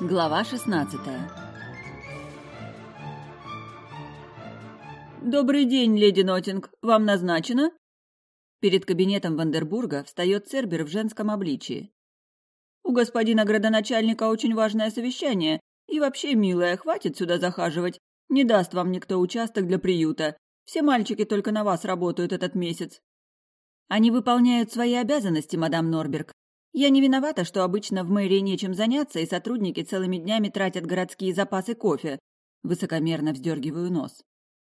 Глава 16 «Добрый день, леди Нотинг. Вам назначено?» Перед кабинетом Вандербурга встает Цербер в женском обличии. «У господина градоначальника очень важное совещание. И вообще, милая, хватит сюда захаживать. Не даст вам никто участок для приюта. Все мальчики только на вас работают этот месяц». «Они выполняют свои обязанности, мадам Норберг. Я не виновата, что обычно в мэрии нечем заняться, и сотрудники целыми днями тратят городские запасы кофе. Высокомерно вздергиваю нос.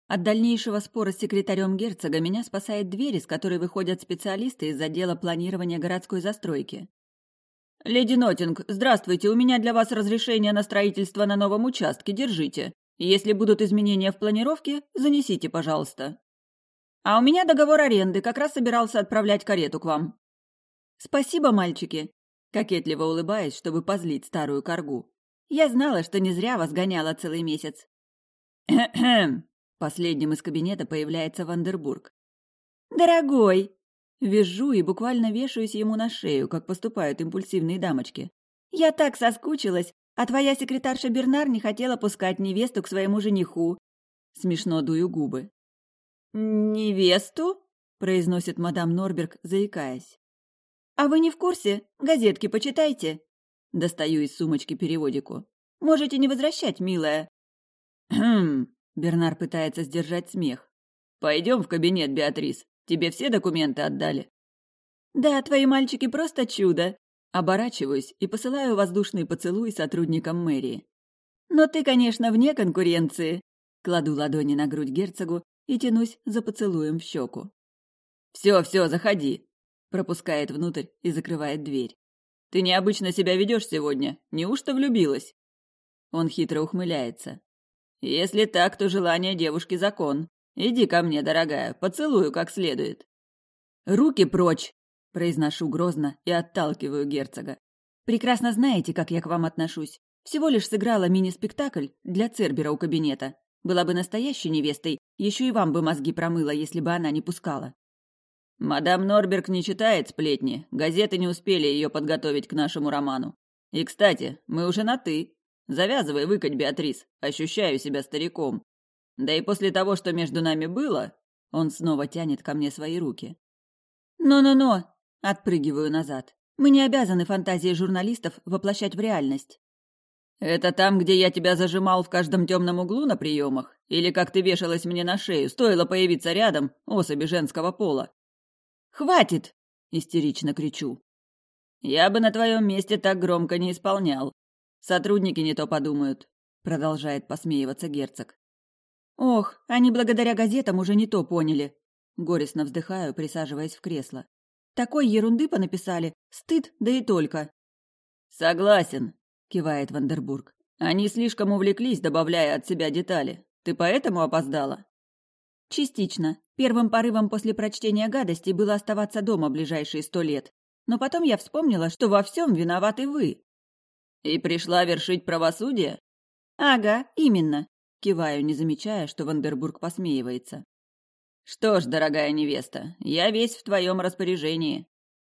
От дальнейшего спора с секретарем герцога меня спасает дверь, из которой выходят специалисты из отдела планирования городской застройки. «Леди Нотинг, здравствуйте, у меня для вас разрешение на строительство на новом участке, держите. Если будут изменения в планировке, занесите, пожалуйста». «А у меня договор аренды, как раз собирался отправлять карету к вам». «Спасибо, мальчики!» Кокетливо улыбаясь, чтобы позлить старую коргу. «Я знала, что не зря вас гоняла целый месяц». Последним из кабинета появляется Вандербург. «Дорогой!» Вижу и буквально вешаюсь ему на шею, как поступают импульсивные дамочки. «Я так соскучилась, а твоя секретарша Бернар не хотела пускать невесту к своему жениху». Смешно дую губы. «Невесту?» – произносит мадам Норберг, заикаясь. «А вы не в курсе? Газетки почитайте!» Достаю из сумочки переводику. «Можете не возвращать, милая!» «Хм...» Бернар пытается сдержать смех. «Пойдем в кабинет, Беатрис. Тебе все документы отдали?» «Да, твои мальчики просто чудо!» Оборачиваюсь и посылаю воздушный поцелуй сотрудникам мэрии. «Но ты, конечно, вне конкуренции!» Кладу ладони на грудь герцогу и тянусь за поцелуем в щеку. «Все, все, заходи!» Пропускает внутрь и закрывает дверь. «Ты необычно себя ведешь сегодня. Неужто влюбилась?» Он хитро ухмыляется. «Если так, то желание девушки закон. Иди ко мне, дорогая, поцелую как следует». «Руки прочь!» – произношу грозно и отталкиваю герцога. «Прекрасно знаете, как я к вам отношусь. Всего лишь сыграла мини-спектакль для Цербера у кабинета. Была бы настоящей невестой, еще и вам бы мозги промыла, если бы она не пускала. Мадам Норберг не читает сплетни, газеты не успели ее подготовить к нашему роману. И, кстати, мы уже на «ты». Завязывай выкать, Беатрис, ощущаю себя стариком. Да и после того, что между нами было, он снова тянет ко мне свои руки. «Но-но-но!» – отпрыгиваю назад. «Мы не обязаны фантазии журналистов воплощать в реальность». «Это там, где я тебя зажимал в каждом темном углу на приемах? Или как ты вешалась мне на шею, стоило появиться рядом особи женского пола?» Хватит!» – истерично кричу. «Я бы на твоем месте так громко не исполнял. Сотрудники не то подумают», – продолжает посмеиваться герцог. «Ох, они благодаря газетам уже не то поняли», – горестно вздыхаю, присаживаясь в кресло. «Такой ерунды понаписали. Стыд, да и только». «Согласен», – кивает Вандербург. «Они слишком увлеклись, добавляя от себя детали. Ты поэтому опоздала?» Частично. Первым порывом после прочтения гадостей было оставаться дома ближайшие сто лет. Но потом я вспомнила, что во всем виноваты вы. И пришла вершить правосудие? Ага, именно. Киваю, не замечая, что Вандербург посмеивается. Что ж, дорогая невеста, я весь в твоем распоряжении.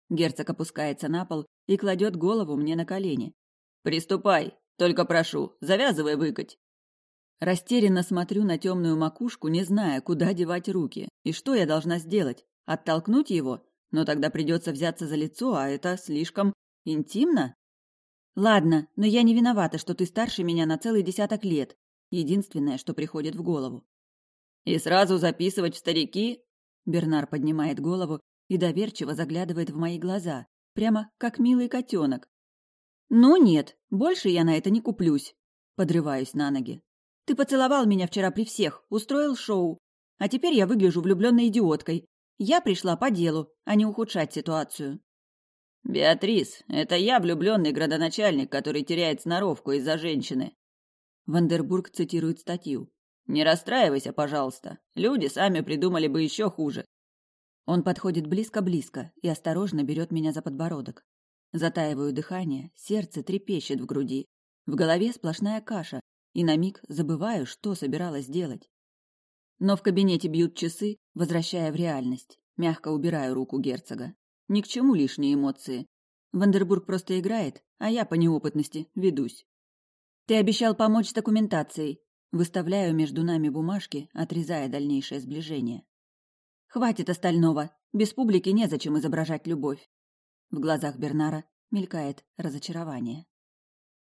Герцог опускается на пол и кладет голову мне на колени. Приступай, только прошу, завязывай выкать. Растерянно смотрю на темную макушку, не зная, куда девать руки. И что я должна сделать? Оттолкнуть его? Но тогда придется взяться за лицо, а это слишком интимно. Ладно, но я не виновата, что ты старше меня на целый десяток лет. Единственное, что приходит в голову. И сразу записывать в старики? Бернар поднимает голову и доверчиво заглядывает в мои глаза, прямо как милый котенок. Ну нет, больше я на это не куплюсь. Подрываюсь на ноги. Ты поцеловал меня вчера при всех, устроил шоу. А теперь я выгляжу влюбленной идиоткой. Я пришла по делу, а не ухудшать ситуацию. Беатрис, это я влюбленный градоначальник, который теряет сноровку из-за женщины. Вандербург цитирует статью. Не расстраивайся, пожалуйста. Люди сами придумали бы еще хуже. Он подходит близко-близко и осторожно берет меня за подбородок. Затаиваю дыхание, сердце трепещет в груди. В голове сплошная каша, и на миг забываю, что собиралась делать. Но в кабинете бьют часы, возвращая в реальность. Мягко убираю руку герцога. Ни к чему лишние эмоции. Вандербург просто играет, а я по неопытности ведусь. Ты обещал помочь с документацией. Выставляю между нами бумажки, отрезая дальнейшее сближение. Хватит остального. Без публики незачем изображать любовь. В глазах Бернара мелькает разочарование.